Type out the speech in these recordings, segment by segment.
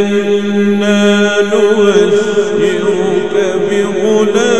إنا نبشرك بغلام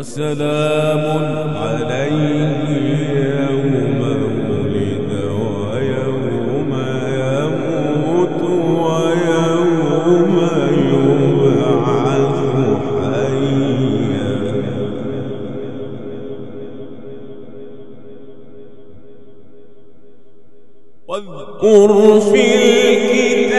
وسلام عليه يوم ولد ويوم يموت ويوم يبعث حيا. واذكر في الكتاب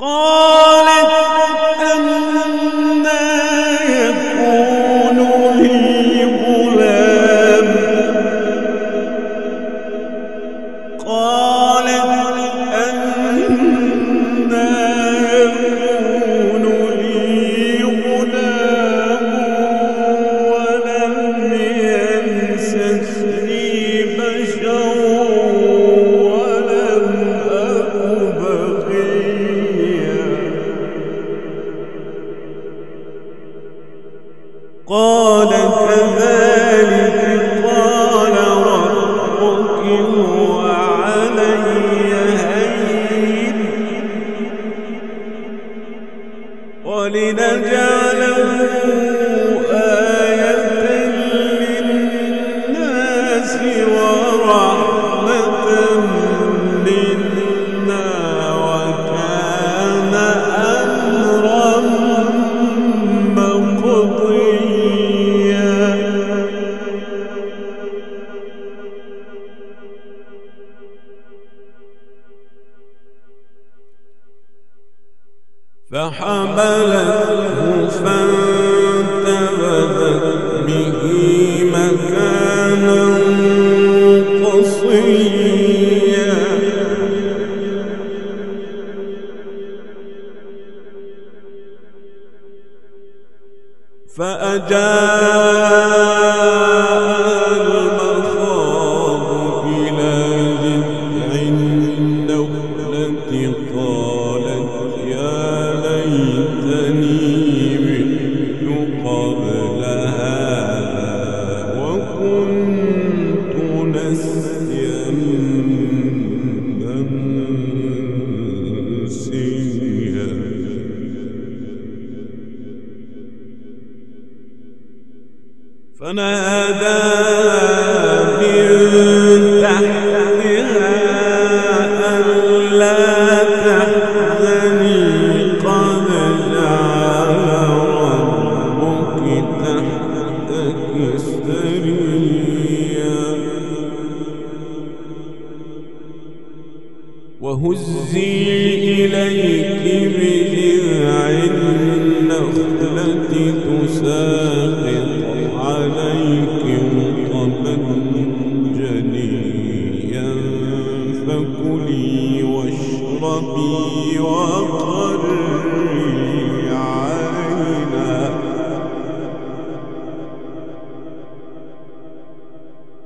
قال away وهزي إليك بجذع النخلة تساقط عليك رطبا جنيا. فكلي واشربي وقري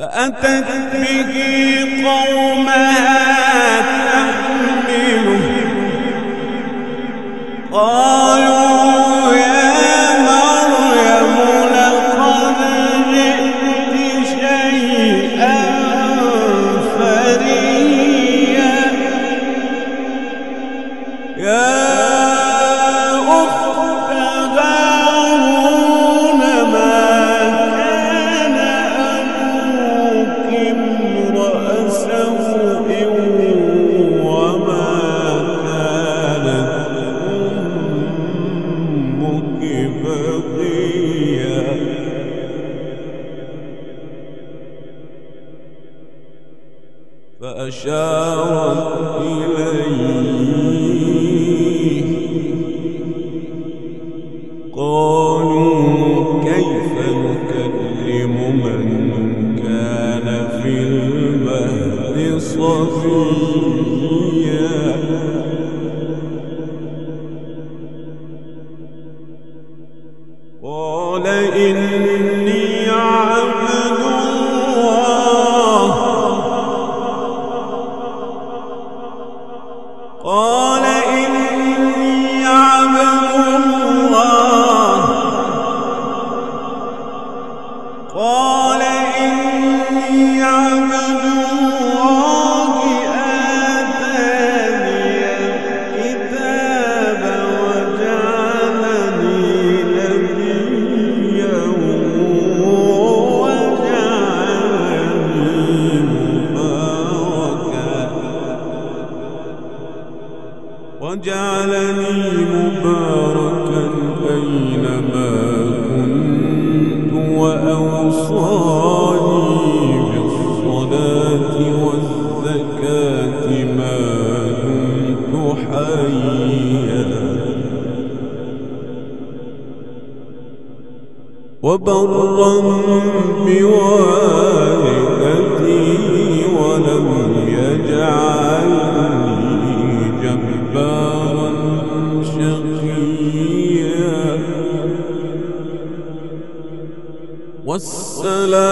فأتت به قومها تحمله قالوا Oh. وجعلني مباركا أينما كنت وأوصاني بالصلاة والزكاة ما دمت حيا. وبرا بوالدتي والسلام